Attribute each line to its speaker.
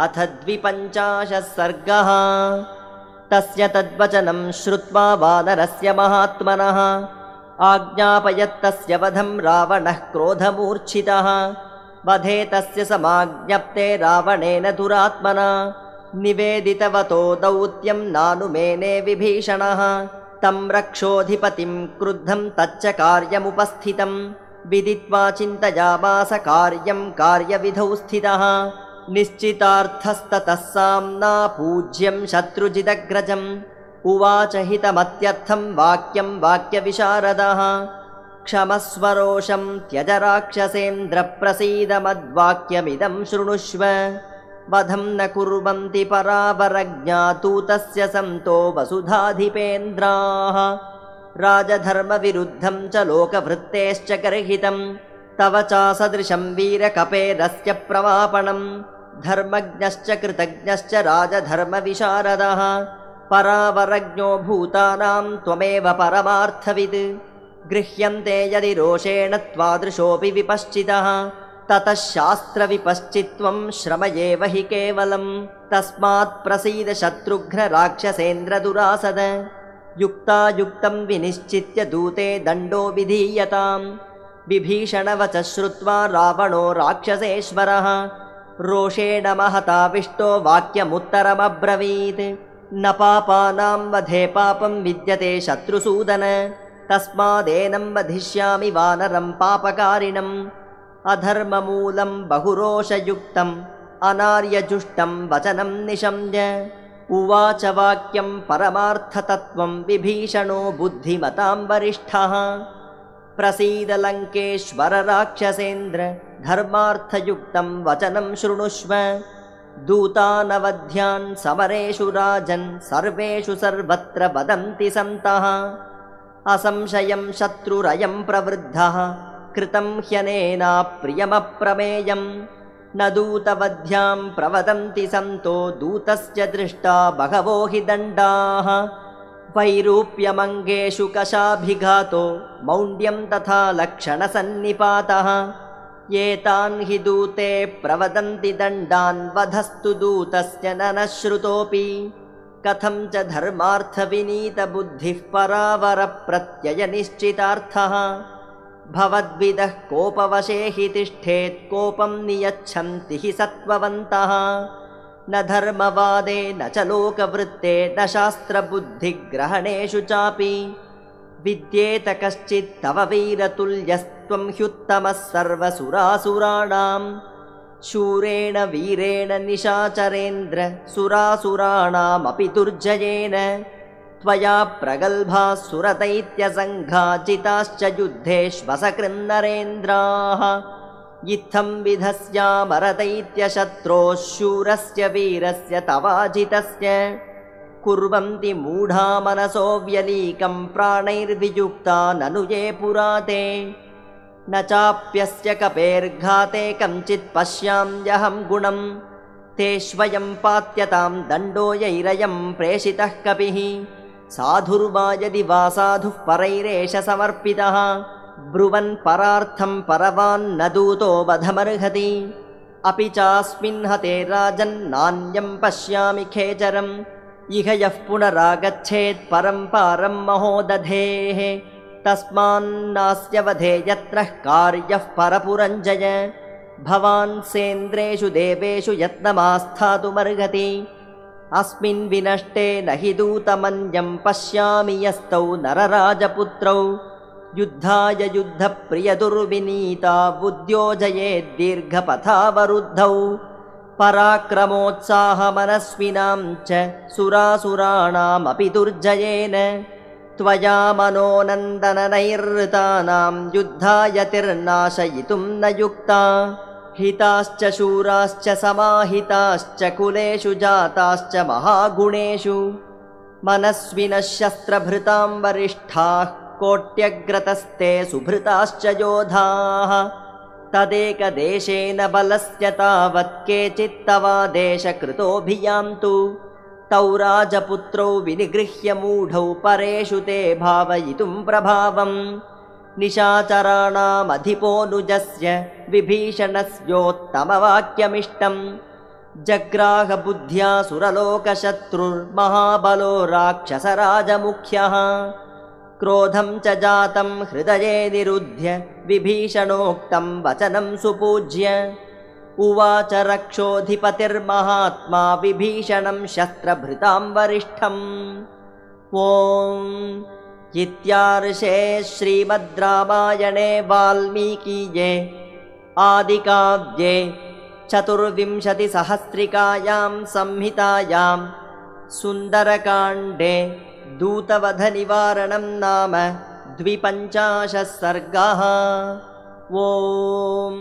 Speaker 1: अथ द्विपञ्चाशः सर्गः। तस्य तद्वचनं श्रुत्वा वानरस्य महात्मनः आज्ञापयत्तस्य वधं रावणः क्रोधमूर्च्छितः वधे तस्य समाज्ञप्ते रावणेन दुरात्मना। निवेदितवतो दौत्यं नानुमेने विभीषणः। तं रक्षोऽधिपतिं क्रुद्धं तच्च कार्यमुपस्थितं। विदित्वा चिन्तयामास कार्यं कार्यविधौ स्थितः निश्चितार्थस्ततः साम्ना पूज्यं शत्रुजिदग्रजम्। उवाच हितमत्यर्थं वाक्यं वाक्यविशारदः। क्षमस्वरोषं त्यज राक्षसेन्द्रप्रसीदमद्वाक्यमिदं शृणुष्व। वधं न कुर्वन्ति परावरज्ञातूतस्य सन्तो वसुधाधिपेन्द्राः। राजधर्मविरुद्धं च लोकवृत्तेश्च गर्हितं तव चासदृशं वीरकपेरस्य प्रवापणम्। धर्मज्ञश्च कृतज्ञश्च राजधर्मविशारदः। परावरज्ञो भूतानां त्वमेव परमार्थविद्। गृह्यन्ते यदि रोषेण त्वादृशोऽपि विपश्चितः। ततः शास्त्रविपश्चित्त्वं श्रम एव हि केवलं तस्मात् प्रसीद शत्रुघ्नराक्षसेन्द्रदुरासद युक्तायुक्तं विनिश्चित्य दूते दण्डो विधीयताम् विभीषणवच श्रुत्वा रावणो राक्षसेश्वरः। रोषेण महताविष्टो वाक्यमुत्तरमब्रवीत्। न पापानां वधे पापं विद्यते शत्रुसूदन। तस्मादेनं वधिष्यामि वानरं पापकारिणम्। अधर्ममूलं बहुरोषयुक्तम्। अनार्यजुष्टं वचनं निशम्य। उवाच वाक्यं परमार्थतत्त्वं विभीषणो बुद्धिमतां वरिष्ठः प्रसीदलङ्केश्वरराक्षसेन्द्र धर्मार्थयुक्तं वचनं शृणुष्व। दूतानवध्यान् समरेषु राजन् सर्वेषु सर्वत्र वदन्ति सन्तः। असंशयं शत्रुरयं प्रवृद्धः कृतं ह्यनेनाप्रियमप्रमेयं न दूतवध्यां प्रवदन्ति सन्तो दूतस्य दृष्टा बहवो हि दण्डाः वैरूप्यमङ्गेषु कशाभिघातो मौण्ड्यं तथा लक्षणसन्निपातः। एतान् हि दूते प्रवदन्ति दण्डान् वधस्तु दूतस्य न न श्रुतोऽपि कथं च धर्मार्थविनीतबुद्धिः परावरप्रत्ययनिश्चितार्थः। भवद्विदः कोपवशे हि तिष्ठेत् कोपं नियच्छन्ति हि सत्त्ववन्तः न धर्मवादे न च लोकवृत्ते न शास्त्रबुद्धिग्रहणेषु चापि। विद्येत कश्चित्तव वीरतुल्यस्त्वं ह्युत्तमः सर्वसुरासुराणां शूरेण वीरेण निशाचरेन्द्र सुरासुराणामपि दुर्जयेन। त्वया प्रगल्भाः सुरदैत्यसङ्घाचिताश्च युद्धेष्वसकृन्नरेन्द्राः इत्थं विधस्यामरदैत्यशत्रोः शूरस्य वीरस्य तवाजितस्य। कुर्वन्ति मूढा मनसो व्यलीकं प्राणैर्वियुक्ता ननु ये पुराते। न चाप्यस्य कपेर्घाते कञ्चित् पश्याम्यहं गुणं। तेष्वयं पात्यतां दण्डो यैरयं प्रेषितः कपिः। साधुर्वा यदि वा साधुः परैरेष समर्पितः ब्रुवन् परार्थं परवान्न दूतो वधमर्हति। अपि चास्मिन् हते राजन्नान्यं पश्यामि खेचरम् इह यः पुनरागच्छेत् परं पारं महोदधेः। तस्मान्नास्य वधे यत्र कार्यः परपुरञ्जय। भवान् सेन्द्रेषु देवेषु यत्नमास्थातुमर्हति। अस्मिन् विनष्टे न हि दूतमन्यं पश्यामि यस्तौ नरराजपुत्रौ युद्धाय युद्धप्रियदुर्विनीता बुद्ध्योजयेद्दीर्घपथावरुद्धौ पराक्रमोत्साहमनस्विनां च सुरासुराणामपि दुर्जयेन। त्वया मनोनन्दननैरृतानां युद्धायतिर्नाशयितुं न युक्ता। हिताश्च शूराश्च समाहिताश्च कुलेषु जाताश्च महागुणेषु। मनस्विनः शस्त्रभृतां वरिष्ठाः कोट्यग्रतस्ते सुभृताश्च योधाः। तदेकदेशेन बलस्य तावत् केचित्तवादेशकृतोऽभियान्तु तौ राजपुत्रौ विनिगृह्य मूढौ परेषु ते भावयितुं प्रभावम्। निशाचराणामधिपोऽनुजस्य विभीषणस्योत्तमवाक्यमिष्टम्। जग्राहबुद्ध्या सुरलोकशत्रुर्महाबलो राक्षसराजमुख्यः क्रोधं च जातं हृदये निरुध्य विभीषणोक्तं वचनं सुपूज्य। उवाच रक्षोऽधिपतिर्महात्मा विभीषणं शस्त्रभृतां वरिष्ठम्। ॐ इत्यार्षे श्रीमद् रामायणे वाल्मीकीये आदिकाव्ये चतुर्विंशतिसहस्रिकायां संहितायां सुन्दरकाण्डे दूतवधनिवारणं नाम द्विपञ्चाशः सर्गः ओम्